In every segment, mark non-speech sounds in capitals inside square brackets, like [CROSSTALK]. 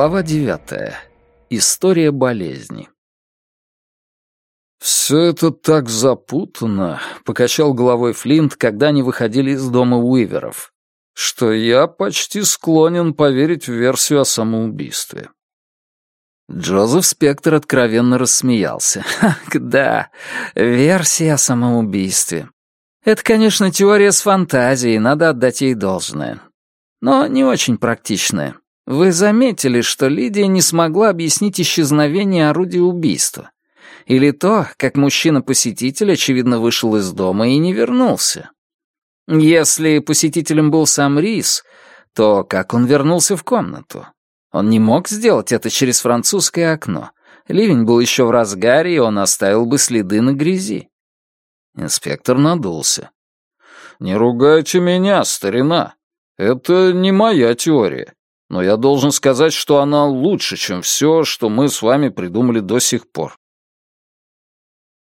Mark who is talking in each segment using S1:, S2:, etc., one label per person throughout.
S1: Глава девятая. История болезни. «Все это так запутанно», — покачал головой Флинт, когда они выходили из дома Уиверов, «что я почти склонен поверить в версию о самоубийстве». Джозеф Спектр откровенно рассмеялся. «Ах, да, версия о самоубийстве. Это, конечно, теория с фантазией, надо отдать ей должное. Но не очень практичная. Вы заметили, что Лидия не смогла объяснить исчезновение орудия убийства? Или то, как мужчина-посетитель, очевидно, вышел из дома и не вернулся? Если посетителем был сам Рис, то как он вернулся в комнату? Он не мог сделать это через французское окно. Ливень был еще в разгаре, и он оставил бы следы на грязи. Инспектор надулся. «Не ругайте меня, старина. Это не моя теория но я должен сказать, что она лучше, чем все, что мы с вами придумали до сих пор.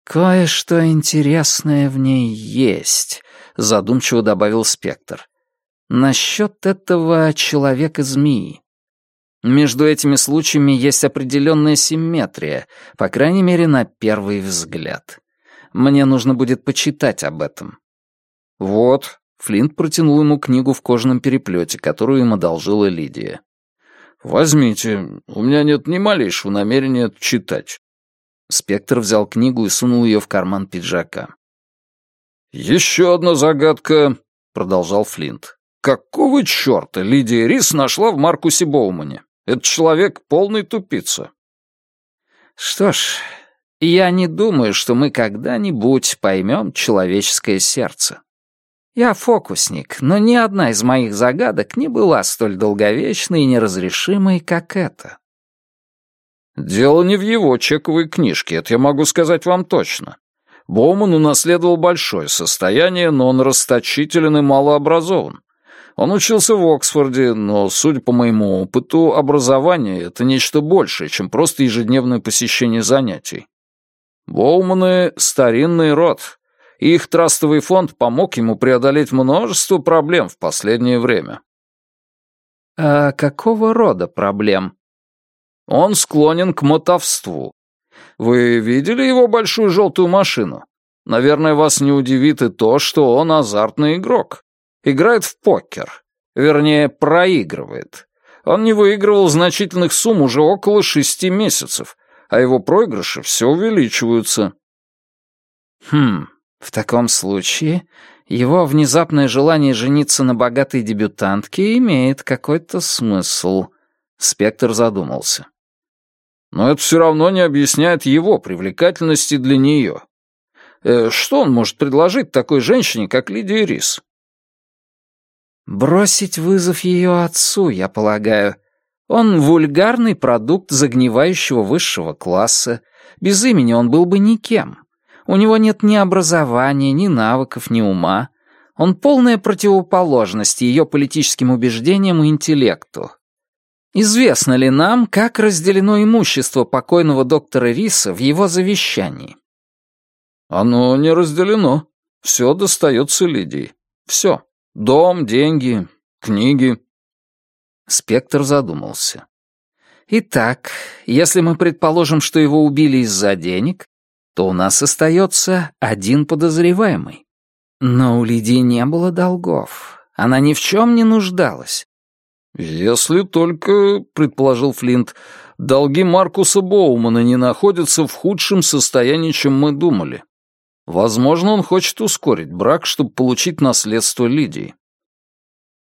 S1: «Кое-что интересное в ней есть», — задумчиво добавил Спектр. «Насчет этого человека-змеи. Между этими случаями есть определенная симметрия, по крайней мере, на первый взгляд. Мне нужно будет почитать об этом». «Вот, Флинт протянул ему книгу в кожаном переплете, которую им одолжила Лидия. «Возьмите, у меня нет ни малейшего намерения читать». Спектр взял книгу и сунул ее в карман пиджака. «Еще одна загадка», — продолжал Флинт. «Какого черта Лидия Рис нашла в Маркусе Боумане? Этот человек полный тупица». «Что ж, я не думаю, что мы когда-нибудь поймем человеческое сердце», я фокусник, но ни одна из моих загадок не была столь долговечной и неразрешимой, как эта. Дело не в его чековой книжке, это я могу сказать вам точно. Боуман унаследовал большое состояние, но он расточителен и малообразован. Он учился в Оксфорде, но, судя по моему опыту, образование — это нечто большее, чем просто ежедневное посещение занятий. Боуманы — старинный род, их трастовый фонд помог ему преодолеть множество проблем в последнее время. А какого рода проблем? Он склонен к мотовству. Вы видели его большую желтую машину? Наверное, вас не удивит и то, что он азартный игрок. Играет в покер. Вернее, проигрывает. Он не выигрывал значительных сумм уже около шести месяцев, а его проигрыши все увеличиваются. Хм, в таком случае его внезапное желание жениться на богатой дебютантке имеет какой-то смысл. Спектр задумался. Но это все равно не объясняет его привлекательности для нее. Э, что он может предложить такой женщине, как Лидия Рис? Бросить вызов ее отцу, я полагаю. Он вульгарный продукт загнивающего высшего класса. Без имени он был бы никем. У него нет ни образования, ни навыков, ни ума. Он полная противоположность ее политическим убеждениям и интеллекту. Известно ли нам, как разделено имущество покойного доктора Риса в его завещании? Оно не разделено. Все достается Лидии. Все. Дом, деньги, книги. Спектр задумался. Итак, если мы предположим, что его убили из-за денег, то у нас остается один подозреваемый. Но у Лидии не было долгов. Она ни в чем не нуждалась. «Если только, — предположил Флинт, — долги Маркуса Боумана не находятся в худшем состоянии, чем мы думали. Возможно, он хочет ускорить брак, чтобы получить наследство Лидии».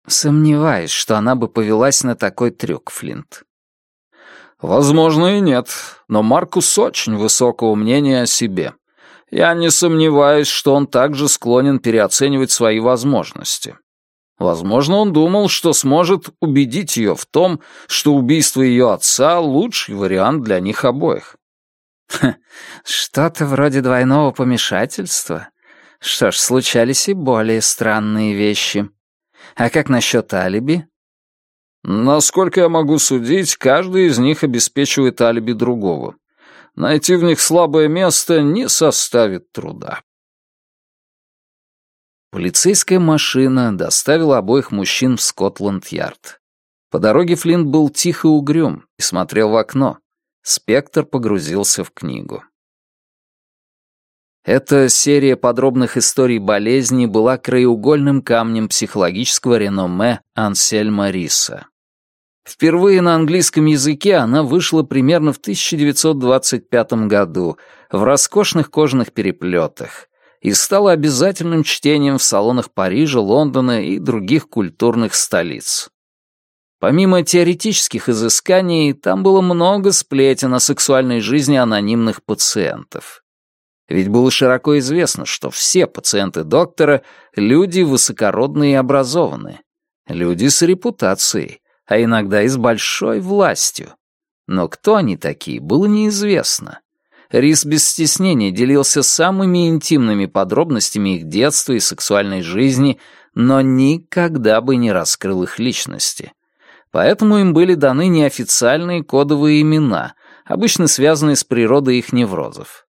S1: Сомневаюсь, что она бы повелась на такой трюк, Флинт. Возможно и нет, но Маркус очень высокого мнения о себе. Я не сомневаюсь, что он также склонен переоценивать свои возможности. Возможно, он думал, что сможет убедить ее в том, что убийство ее отца — лучший вариант для них обоих. Что-то вроде двойного помешательства. Что ж, случались и более странные вещи. А как насчет алиби? Насколько я могу судить, каждый из них обеспечивает алиби другого. Найти в них слабое место не составит труда. Полицейская машина доставила обоих мужчин в Скотланд-Ярд. По дороге Флинт был тихо угрюм и смотрел в окно. Спектр погрузился в книгу. Эта серия подробных историй болезни была краеугольным камнем психологического реноме Ансельма Риса. Впервые на английском языке она вышла примерно в 1925 году в роскошных кожаных переплетах и стала обязательным чтением в салонах Парижа, Лондона и других культурных столиц. Помимо теоретических изысканий, там было много сплетен о сексуальной жизни анонимных пациентов. Ведь было широко известно, что все пациенты доктора — люди высокородные и образованные, люди с репутацией, а иногда и с большой властью. Но кто они такие, было неизвестно. Рис без стеснения делился самыми интимными подробностями их детства и сексуальной жизни, но никогда бы не раскрыл их личности. Поэтому им были даны неофициальные кодовые имена, обычно связанные с природой их неврозов.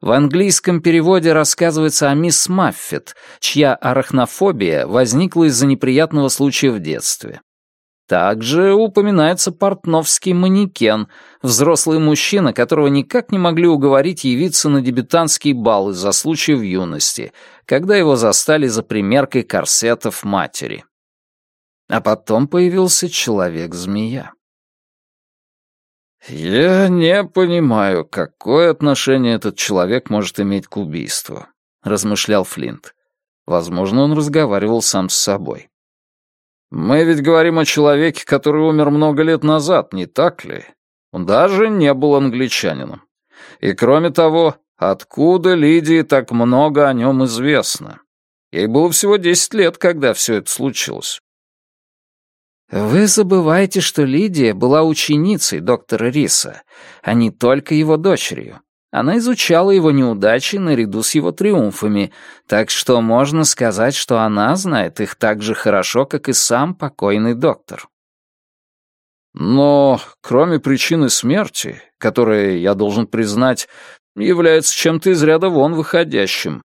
S1: В английском переводе рассказывается о мисс Маффет, чья арахнофобия возникла из-за неприятного случая в детстве. Также упоминается портновский манекен, взрослый мужчина, которого никак не могли уговорить явиться на дебютантский бал из-за случая в юности, когда его застали за примеркой корсетов матери. А потом появился человек-змея. «Я не понимаю, какое отношение этот человек может иметь к убийству», — размышлял Флинт. Возможно, он разговаривал сам с собой. Мы ведь говорим о человеке, который умер много лет назад, не так ли? Он даже не был англичанином. И кроме того, откуда Лидии так много о нем известно? Ей было всего десять лет, когда все это случилось.
S2: Вы забываете, что Лидия была ученицей доктора Риса, а не только его дочерью. Она изучала его неудачи наряду с его триумфами, так что можно сказать, что она знает их так же хорошо, как и сам покойный доктор.
S1: Но кроме причины смерти, которая, я должен признать, является чем-то из ряда вон выходящим,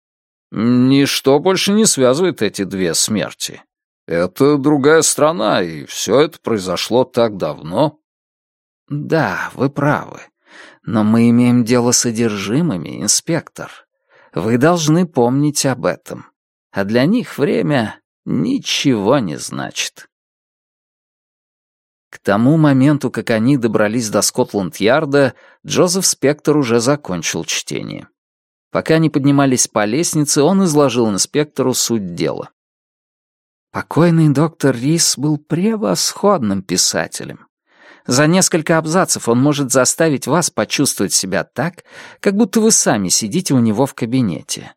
S1: ничто больше не связывает эти две смерти. Это другая страна, и все это произошло так давно.
S2: Да, вы правы. Но мы имеем дело с одержимыми, инспектор. Вы должны помнить об этом. А для них время ничего не значит. К тому моменту, как они добрались до Скотланд-Ярда, Джозеф Спектор уже закончил чтение. Пока они поднимались по лестнице, он изложил инспектору суть дела. Покойный доктор Рис был превосходным писателем. За несколько абзацев он может заставить вас почувствовать себя так, как будто вы сами сидите у него в кабинете.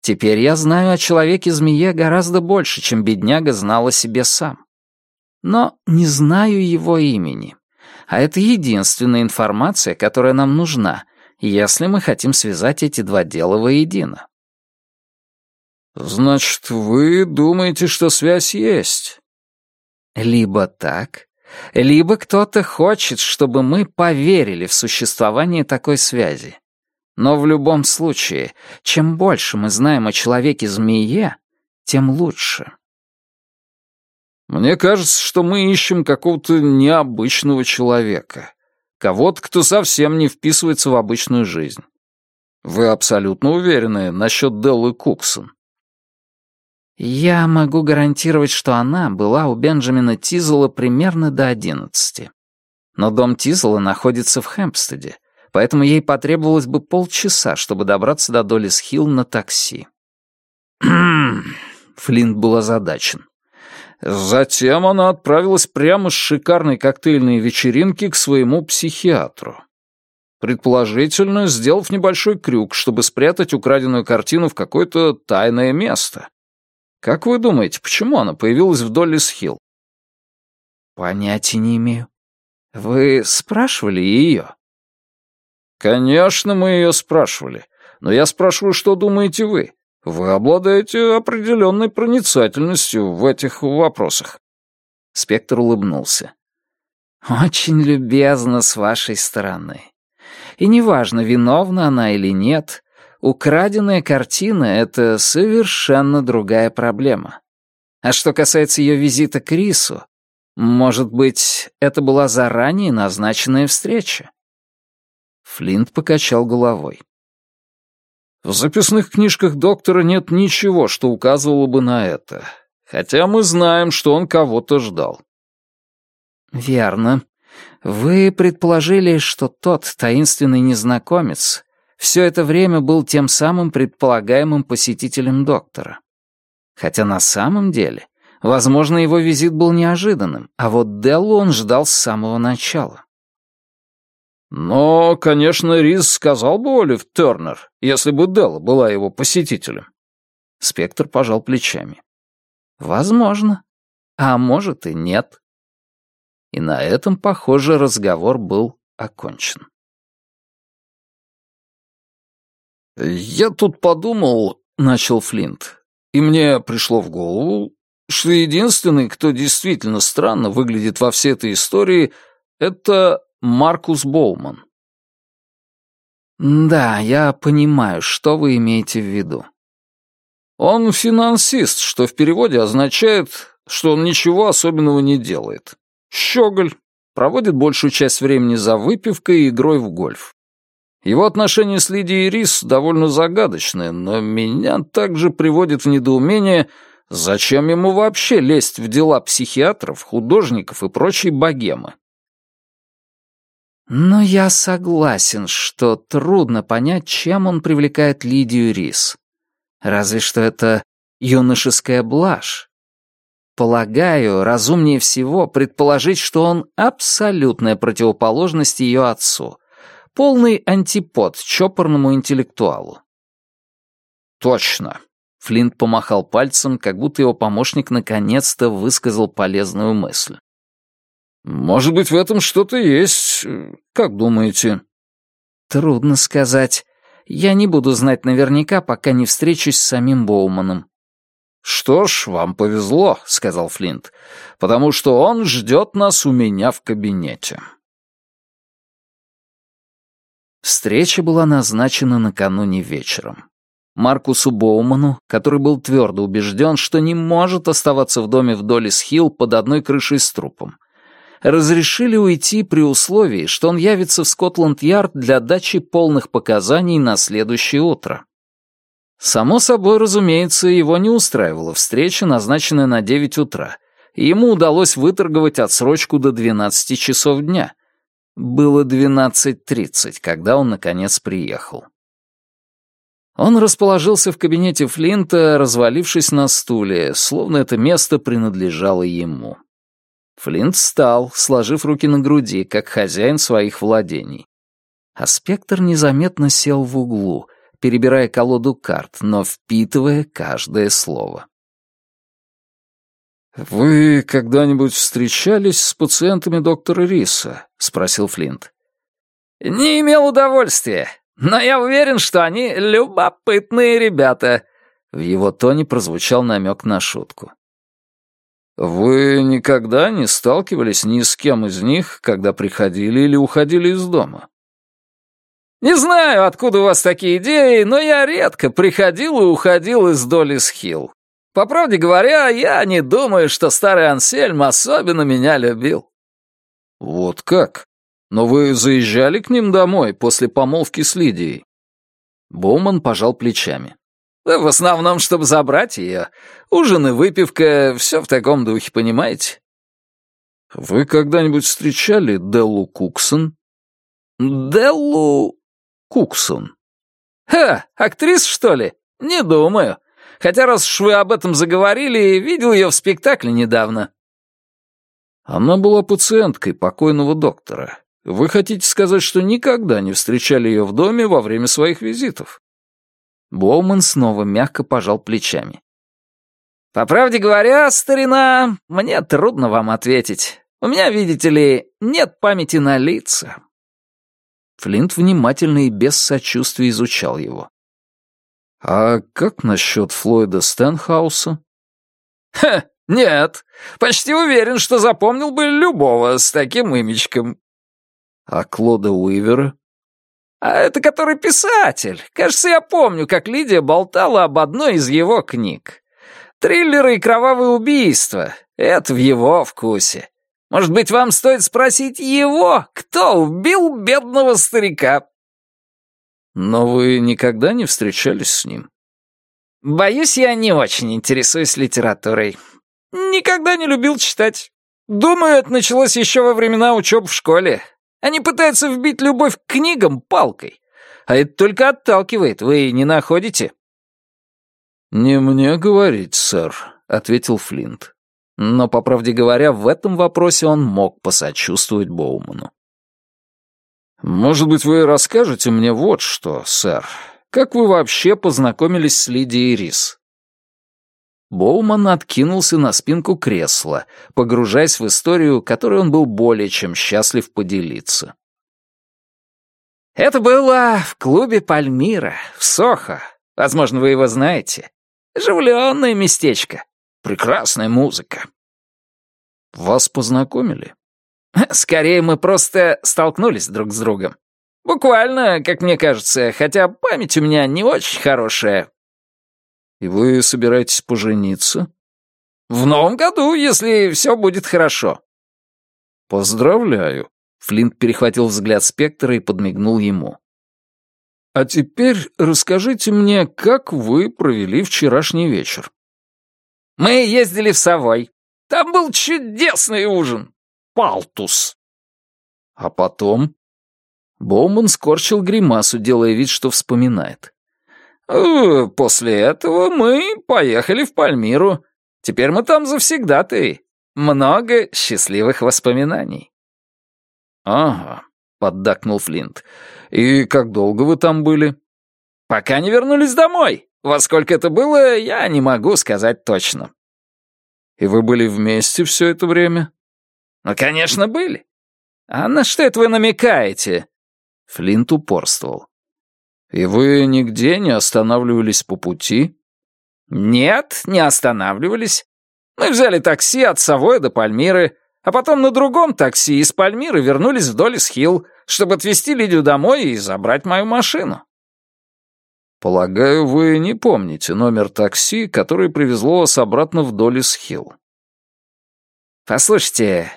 S2: Теперь я знаю о человеке-змее гораздо больше, чем бедняга знал о себе сам. Но не знаю его имени. А это единственная информация, которая нам нужна, если мы хотим связать эти два дела воедино.
S1: «Значит, вы думаете, что связь есть?»
S2: «Либо так, либо кто-то хочет, чтобы мы поверили в существование такой связи. Но в любом случае, чем больше мы знаем о человеке-змее, тем лучше.
S1: Мне кажется, что мы ищем какого-то необычного человека. Кого-то, кто совсем не вписывается в обычную жизнь. Вы абсолютно уверены насчет Деллы Куксон?
S2: Я могу гарантировать, что она была у Бенджамина Тизела примерно до одиннадцати. Но дом Тизела находится в Хэмпстеде, поэтому ей потребовалось бы полчаса, чтобы добраться до Доллис-Хилл на такси. [CLEARS THROAT]
S1: Флинт был озадачен. Затем она отправилась прямо с шикарной коктейльной вечеринки к своему психиатру. Предположительно, сделав небольшой крюк, чтобы спрятать украденную картину в какое-то тайное место. Как вы думаете, почему она появилась в Доллис-Хилл?
S2: Понятия не имею. Вы спрашивали ее?
S1: Конечно, мы ее спрашивали. Но я спрашиваю, что думаете вы? Вы обладаете определенной проницательностью в этих вопросах.
S2: Спектр улыбнулся. «Очень любезно с вашей стороны. И неважно, виновна она или нет, Украденная картина — это совершенно другая проблема. А что касается ее визита к Рису,
S1: Может быть, это была заранее назначенная встреча? Флинт покачал головой.
S2: В записных книжках доктора нет ничего, что указывало бы на это. Хотя мы знаем, что он кого-то ждал.
S1: Верно. Вы предположили, что тот таинственный незнакомец все это время был тем самым предполагаемым посетителем доктора. Хотя на самом деле, возможно, его визит был неожиданным, а вот Деллу он ждал с самого начала.
S2: Но, конечно, Риз сказал бы Олив Тернер, если бы Делла была его посетителем.
S1: Спектр пожал плечами. Возможно. А может и нет. И на этом, похоже, разговор был окончен.
S2: «Я тут подумал», — начал Флинт, и мне пришло в голову, что единственный, кто действительно странно выглядит во всей этой истории, это Маркус Боуман.
S1: «Да, я понимаю, что вы имеете в виду».
S2: «Он финансист, что в переводе означает, что он ничего особенного не делает. Щеголь, проводит большую часть времени за выпивкой и игрой в гольф. Его отношения с Лидией Рис довольно загадочны, но меня также приводит в недоумение, зачем ему вообще лезть в дела психиатров, художников и прочей богемы.
S1: Но я согласен, что трудно понять, чем он привлекает Лидию Рис. Разве что это юношеская блажь. Полагаю, разумнее всего предположить, что он абсолютная противоположность ее отцу, полный антипод чопорному интеллектуалу.
S2: «Точно», —
S1: Флинт помахал пальцем, как будто его помощник наконец-то высказал полезную мысль.
S2: «Может быть, в этом что-то есть, как думаете?»
S1: «Трудно сказать. Я не буду знать наверняка, пока не встречусь с самим Боуманом».
S2: «Что ж, вам повезло», — сказал Флинт, «потому что он ждет нас у меня в кабинете».
S1: Встреча была назначена накануне вечером. Маркусу Боуману, который был твердо убежден, что не может оставаться в доме в Долис-Хилл под одной крышей с трупом, разрешили уйти при условии, что он явится в Скотланд-Ярд для дачи полных показаний на следующее утро. Само собой, разумеется, его не устраивала встреча, назначенная на 9 утра, ему удалось выторговать отсрочку до 12 часов дня — было 12.30, когда он, наконец, приехал. Он расположился в кабинете Флинта, развалившись на стуле, словно это место принадлежало ему. Флинт встал, сложив руки на груди, как хозяин своих владений. А спектр незаметно сел в углу, перебирая колоду карт, но впитывая каждое слово.
S2: «Вы когда-нибудь встречались с пациентами доктора Риса?» — спросил Флинт.
S3: «Не имел удовольствия, но я уверен, что они любопытные ребята».
S1: В его тоне прозвучал намек на шутку.
S2: «Вы никогда не сталкивались ни с кем из них, когда приходили или уходили из дома?»
S3: «Не знаю, откуда у вас такие идеи, но я редко приходил и уходил из Долис Хилл. По правде говоря, я не думаю, что старый Ансельм особенно меня любил».
S2: «Вот как? Но вы заезжали к ним домой после помолвки с Лидией?»
S1: Боуман пожал плечами.
S3: «В основном, чтобы забрать ее. Ужин и выпивка — все в таком духе, понимаете?»
S2: «Вы когда-нибудь встречали Деллу Куксон?»
S3: «Деллу
S2: Куксон?»
S3: «Ха, актриса, что ли? Не думаю. Хотя, раз уж вы об этом заговорили, видел ее в спектакле недавно».
S2: «Она была пациенткой покойного доктора. Вы хотите сказать, что никогда не встречали ее в доме во время своих визитов?»
S1: Боуман снова мягко пожал плечами.
S3: «По правде говоря, старина, мне трудно вам ответить. У меня, видите ли, нет памяти на лица».
S1: Флинт внимательно и без сочувствия изучал его.
S2: «А как насчет Флойда Стэнхауса?»
S3: «Ха, нет. Почти уверен, что запомнил бы любого с таким имечком».
S2: «А Клода Уивера?»
S3: «А это который писатель. Кажется, я помню, как Лидия болтала об одной из его книг. Триллеры и кровавые убийства. Это в его вкусе. Может быть, вам стоит спросить его, кто убил бедного старика?»
S2: «Но вы никогда не встречались с ним?»
S3: «Боюсь, я не очень интересуюсь литературой. Никогда не любил читать. Думаю, это началось еще во времена учебы в школе. Они пытаются вбить любовь к книгам палкой. А это только отталкивает, вы не находите?»
S2: «Не мне говорить, сэр», — ответил Флинт. Но, по правде говоря, в этом вопросе он мог посочувствовать Боуману. «Может быть, вы расскажете мне вот что, сэр. Как вы вообще познакомились с Лидией Рис?» Боуман откинулся на спинку кресла, погружаясь в историю, которой он был более чем счастлив поделиться.
S3: «Это было в клубе «Пальмира» в Сохо. Возможно, вы его знаете. Оживленное местечко. Прекрасная музыка».
S2: «Вас познакомили?» [LAUGHS]
S3: «Скорее, мы просто столкнулись друг с другом. Буквально, как мне кажется, хотя память у меня не очень хорошая,
S2: «И вы собираетесь пожениться?»
S3: «В новом году, если все будет хорошо».
S2: «Поздравляю», — Флинт перехватил взгляд Спектра и подмигнул ему. «А теперь расскажите мне, как вы провели вчерашний вечер?»
S3: «Мы ездили в Совой. Там был чудесный ужин. Палтус».
S2: «А потом?» Боуман скорчил гримасу, делая вид, что вспоминает.
S3: Э, «После этого мы поехали в Пальмиру. Теперь мы там завсегдатые. Много счастливых воспоминаний».
S2: «Ага», — поддакнул Флинт. «И как долго вы там были?»
S3: «Пока не вернулись домой. Во сколько это было, я не могу сказать точно».
S2: «И вы были вместе все это время?»
S3: «Ну, конечно, были. А на что это вы намекаете?»
S2: Флинт упорствовал. «И вы нигде не останавливались по пути?»
S3: «Нет, не останавливались. Мы взяли такси от Савоя до Пальмиры, а потом на другом такси из Пальмиры вернулись в Доллис-Хилл, чтобы отвезти Лидию домой и забрать мою машину».
S2: «Полагаю, вы не помните номер такси, который привезло вас обратно в Доллис-Хилл?»
S3: «Послушайте,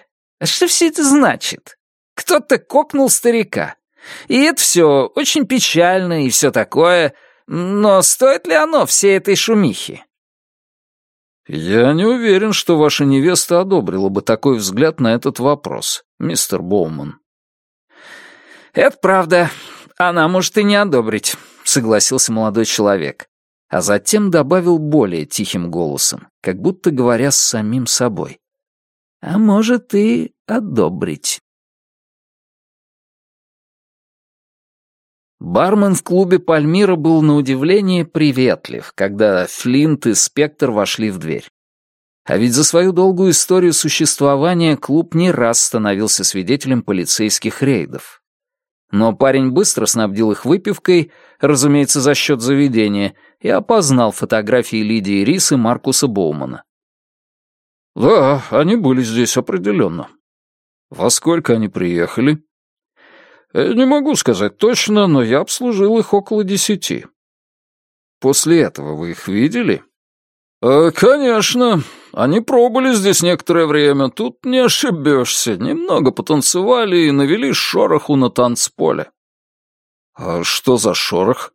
S3: а что все это значит? Кто-то кокнул старика. И это все очень печально и все такое, но стоит ли оно всей этой шумихи?
S2: «Я не уверен, что ваша невеста одобрила бы такой взгляд на этот вопрос, мистер Боуман».
S3: «Это правда. Она может и не одобрить», — согласился молодой человек.
S2: А затем добавил более тихим голосом, как будто говоря с самим собой. «А может и одобрить». Бармен в клубе «Пальмира» был на удивление приветлив, когда Флинт и Спектр вошли в дверь. А ведь за свою долгую историю существования клуб не раз становился свидетелем полицейских рейдов. Но парень быстро снабдил их выпивкой, разумеется, за счет заведения, и опознал фотографии Лидии Рис и Маркуса Боумана. «Да, они были здесь определенно. Во сколько они приехали?» Э, «Не могу сказать точно, но я обслужил их около десяти». «После этого вы их видели?» э, «Конечно. Они пробыли здесь некоторое время. Тут не ошибешься. Немного потанцевали и навели шороху на танцполе». «А что за шорох?»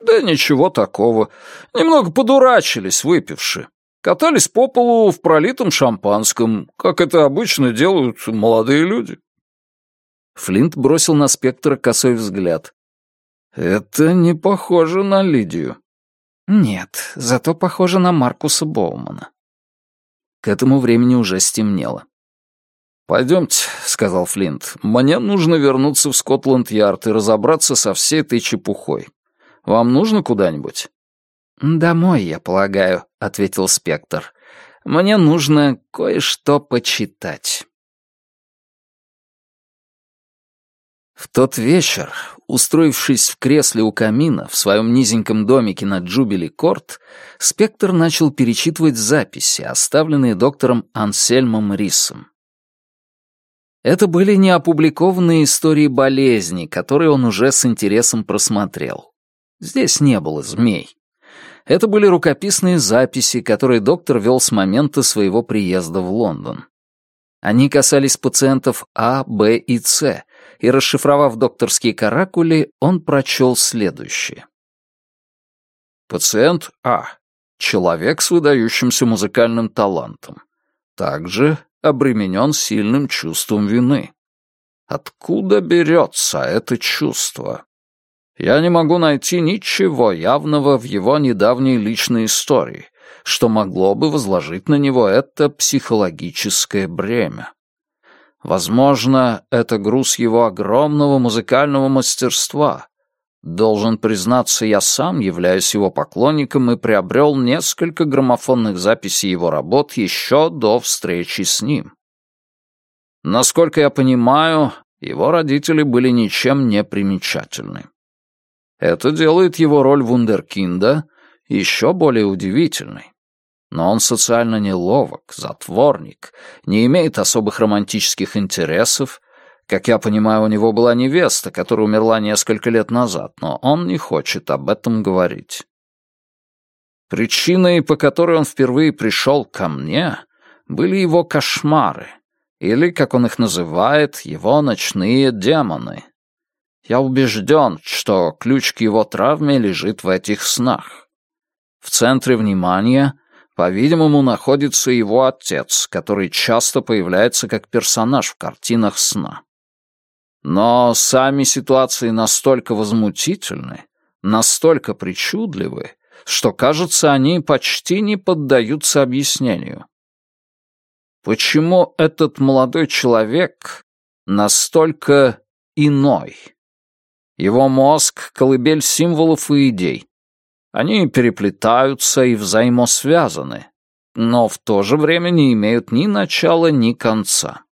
S2: «Да ничего такого. Немного подурачились, выпивши. Катались по полу в пролитом шампанском, как это обычно делают молодые люди». Флинт бросил на спектра косой взгляд. «Это не похоже на Лидию».
S1: «Нет, зато похоже на Маркуса Боумана».
S2: К этому времени уже стемнело. «Пойдемте», — сказал Флинт, — «мне нужно вернуться в Скотланд-Ярд и разобраться со всей этой чепухой. Вам нужно куда-нибудь?»
S1: «Домой, я полагаю», — ответил Спектр. «Мне нужно кое-что почитать».
S2: В тот вечер, устроившись в кресле у камина в своем низеньком домике на Джубили-Корт, Спектр начал перечитывать записи, оставленные доктором Ансельмом Рисом. Это были неопубликованные истории болезни, которые он уже с интересом просмотрел. Здесь не было змей. Это были рукописные записи, которые доктор вел с момента своего приезда в Лондон.
S1: Они касались пациентов А, Б и С, и, расшифровав докторские каракули, он прочел следующее.
S2: Пациент А. Человек с выдающимся музыкальным талантом. Также обременен сильным чувством вины. Откуда берется это чувство? Я не могу найти ничего явного в его недавней личной истории, что могло бы возложить на него это психологическое бремя. Возможно, это груз его огромного музыкального мастерства. Должен признаться, я сам являюсь его поклонником и приобрел несколько граммофонных записей его работ еще до встречи с ним. Насколько я понимаю, его родители были ничем не примечательны. Это делает его роль вундеркинда еще более удивительной. Но он социально неловок, затворник, не имеет особых романтических интересов. Как я понимаю, у него была невеста, которая умерла несколько лет назад, но он не хочет об этом говорить. Причиной, по которой он впервые пришел ко мне, были его кошмары, или, как он их называет, его ночные демоны. Я убежден, что ключ к его травме лежит в этих снах. В центре внимания, по-видимому, находится его отец, который часто появляется как персонаж в картинах сна. Но сами ситуации настолько возмутительны, настолько причудливы, что, кажется, они почти не поддаются объяснению. Почему этот молодой человек настолько иной? Его мозг — колыбель символов и идей. Они переплетаются и взаимосвязаны, но в то же время не имеют ни начала, ни конца.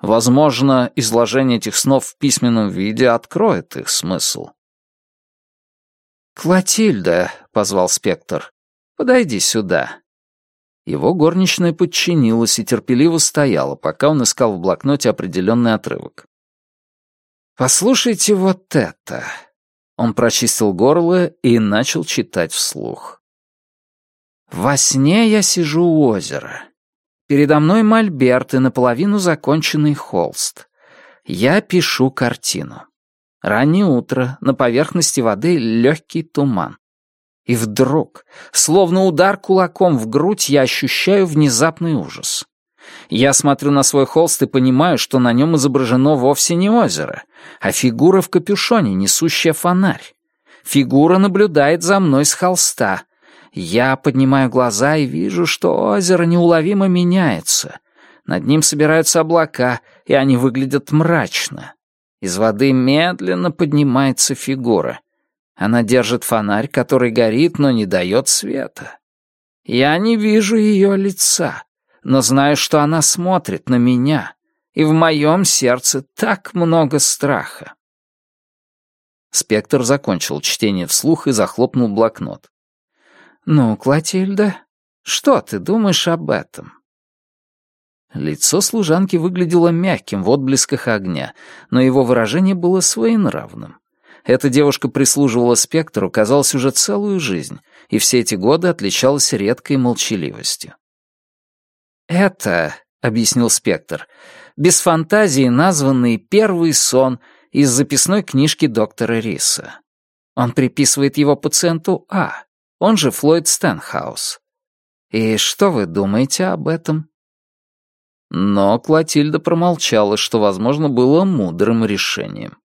S2: Возможно, изложение этих снов в письменном виде откроет их смысл.
S1: «Клотильда», — позвал Спектр, — «подойди сюда». Его горничная подчинилась и терпеливо стояла, пока он искал в блокноте определенный отрывок. «Послушайте вот это». Он прочистил горло и начал читать вслух. «Во сне я сижу у озера. Передо мной мольберт и наполовину законченный холст. Я пишу картину. Раннее утро, на поверхности воды легкий туман. И вдруг, словно удар кулаком в грудь, я ощущаю внезапный ужас. Я смотрю на свой холст и понимаю, что на нем изображено вовсе не озеро, а фигура в капюшоне, несущая фонарь. Фигура наблюдает за мной с холста. Я поднимаю глаза и вижу, что озеро неуловимо меняется. Над ним собираются облака, и они выглядят мрачно. Из воды медленно поднимается фигура. Она держит фонарь, который горит, но не дает света. Я не вижу ее лица но знаю, что она смотрит на меня, и в моем сердце так много страха. Спектр закончил чтение вслух и захлопнул блокнот. «Ну, Клотильда, что ты думаешь об этом?» Лицо служанки выглядело мягким в отблесках огня, но его выражение было своенравным. Эта девушка прислуживала спектру, казалось, уже целую жизнь, и все эти годы отличалась редкой молчаливостью. «Это», — объяснил Спектр, — «без фантазии названный «Первый сон» из записной книжки доктора Риса. Он приписывает его пациенту А, он же Флойд Стэнхаус. И что вы думаете об этом?» Но Клотильда промолчала, что, возможно, было мудрым решением.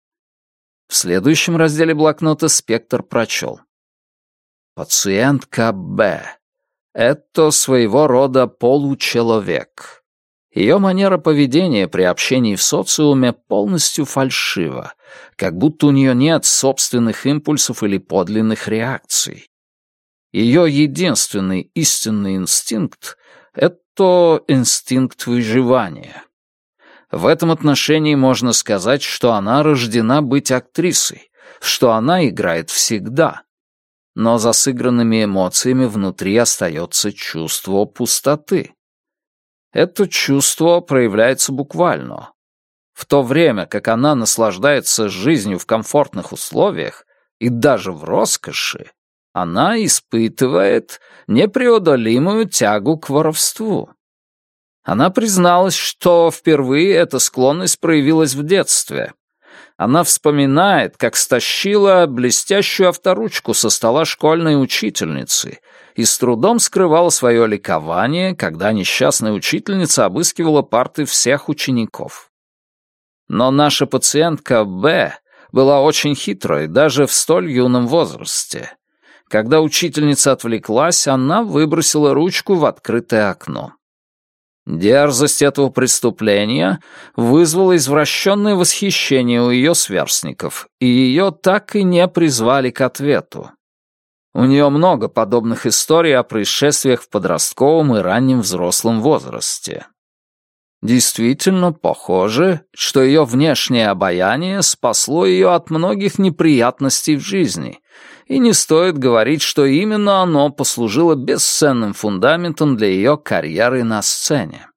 S1: В следующем разделе блокнота Спектр прочел. «Пациентка Б. Это своего рода получеловек. Ее манера поведения при общении в социуме полностью фальшива, как будто у нее нет собственных импульсов или подлинных реакций. Ее единственный истинный инстинкт — это инстинкт выживания. В этом отношении можно сказать, что она рождена быть актрисой, что она играет всегда, но за сыгранными эмоциями внутри остается чувство пустоты. Это чувство проявляется буквально. В то время, как она наслаждается жизнью в комфортных условиях и даже в роскоши, она испытывает непреодолимую тягу к воровству. Она призналась, что впервые эта склонность проявилась в детстве. Она вспоминает, как стащила блестящую авторучку со стола школьной учительницы и с трудом скрывала свое ликование, когда несчастная учительница обыскивала парты всех учеников. Но наша пациентка Б была очень хитрой даже в столь юном возрасте. Когда учительница отвлеклась, она выбросила ручку в открытое окно. Дерзость этого преступления вызвала извращенное восхищение у ее сверстников, и ее так и не призвали к ответу. У нее много подобных историй о происшествиях в подростковом и раннем взрослом возрасте. Действительно похоже, что ее внешнее обаяние спасло ее от многих неприятностей в жизни, и не стоит говорить, что именно оно послужило бесценным фундаментом для ее карьеры на сцене.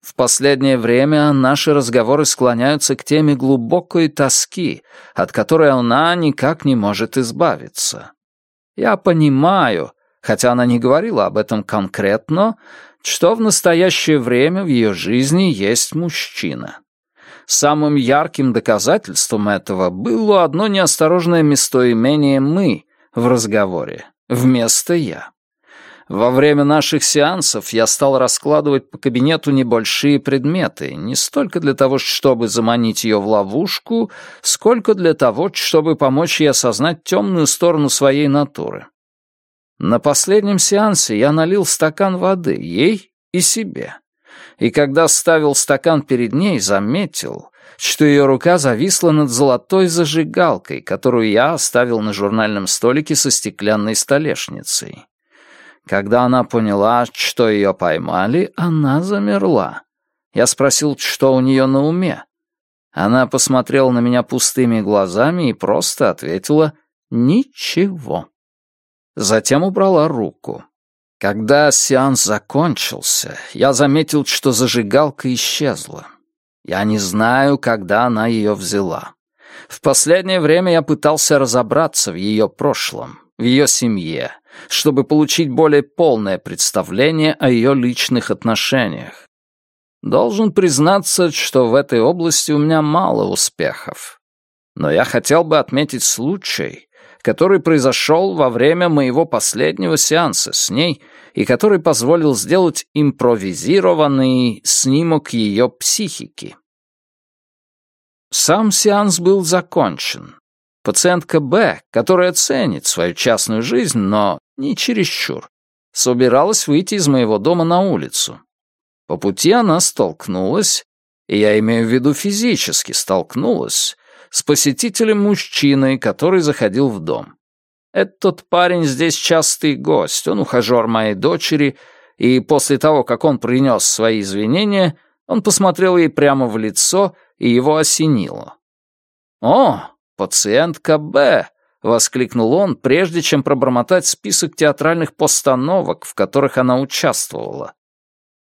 S1: В последнее время наши разговоры склоняются к теме глубокой тоски, от которой она никак не может избавиться. Я понимаю, хотя она не говорила об этом конкретно, что в настоящее время в ее жизни есть мужчина. Самым ярким доказательством этого было одно неосторожное местоимение «мы» в разговоре, вместо «я». Во время наших сеансов я стал раскладывать по кабинету небольшие предметы, не столько для того, чтобы заманить ее в ловушку, сколько для того, чтобы помочь ей осознать темную сторону своей натуры. На последнем сеансе я налил стакан воды ей и себе. И когда ставил стакан перед ней, заметил, что ее рука зависла над золотой зажигалкой, которую я оставил на журнальном столике со стеклянной столешницей. Когда она поняла, что ее поймали, она замерла. Я спросил, что у нее на уме. Она посмотрела на меня пустыми глазами и просто ответила «Ничего». Затем убрала руку. Когда сеанс закончился, я заметил, что зажигалка исчезла. Я не знаю, когда она ее взяла. В последнее время я пытался разобраться в ее прошлом, в ее семье, чтобы получить более полное представление о ее личных отношениях. Должен признаться, что в этой области у меня мало успехов. Но я хотел бы отметить случай, который произошел во время моего последнего сеанса с ней и который позволил сделать импровизированный снимок ее психики. Сам сеанс был закончен. Пациентка Б, которая ценит свою частную жизнь, но не чересчур, собиралась выйти из моего дома на улицу. По пути она столкнулась, и я имею в виду физически столкнулась, с посетителем-мужчиной, который заходил в дом. Этот парень здесь частый гость, он ухажер моей дочери, и после того, как он принес свои извинения, он посмотрел ей прямо в лицо, и его осенило. «О, пациентка Б!» — воскликнул он, прежде чем пробормотать список театральных постановок, в которых она участвовала.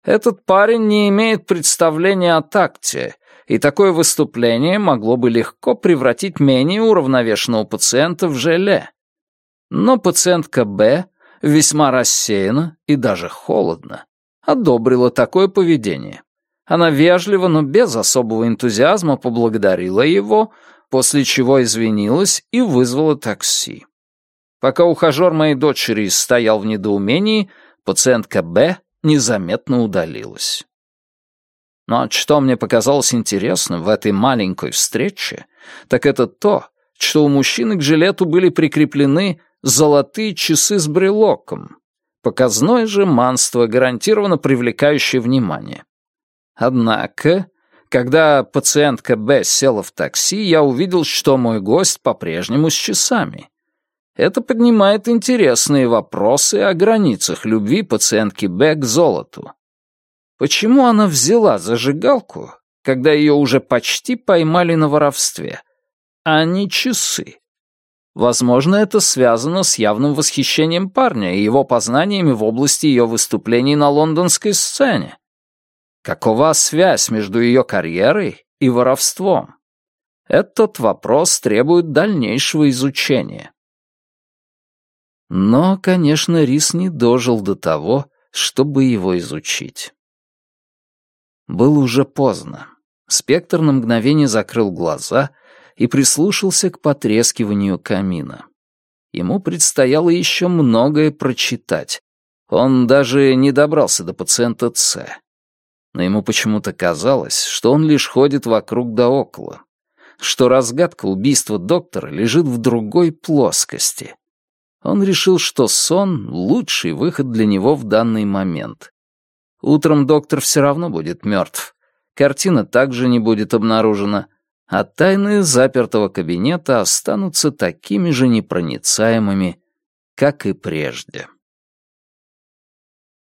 S1: «Этот парень не имеет представления о такте и такое выступление могло бы легко превратить менее уравновешенного пациента в желе. Но пациентка Б весьма рассеяна и даже холодно одобрила такое поведение. Она вежливо, но без особого энтузиазма поблагодарила его, после чего извинилась и вызвала такси. Пока ухажер моей дочери стоял в недоумении, пациентка Б незаметно удалилась. Но что мне показалось интересным в этой маленькой встрече, так это то, что у мужчины к жилету были прикреплены золотые часы с брелоком. Показное же манство, гарантированно привлекающее внимание. Однако, когда пациентка Б села в такси, я увидел, что мой гость по-прежнему с часами. Это поднимает интересные вопросы о границах любви пациентки Б к золоту. Почему она взяла зажигалку, когда ее уже почти поймали на воровстве, а не часы? Возможно, это связано с явным восхищением парня и его познаниями в области ее выступлений на лондонской сцене. Какова связь между ее карьерой и воровством? Этот вопрос требует дальнейшего изучения. Но, конечно, Рис не дожил до того, чтобы его изучить. Было уже поздно. Спектр на мгновение закрыл глаза и прислушался к потрескиванию камина. Ему предстояло еще многое прочитать. Он даже не добрался до пациента Ц. Но ему почему-то казалось, что он лишь ходит вокруг да около, что разгадка убийства доктора лежит в другой плоскости. Он решил, что сон — лучший выход для него в данный момент. Утром доктор все равно будет мертв. Картина также не будет обнаружена, а тайны запертого кабинета останутся такими же непроницаемыми, как и прежде.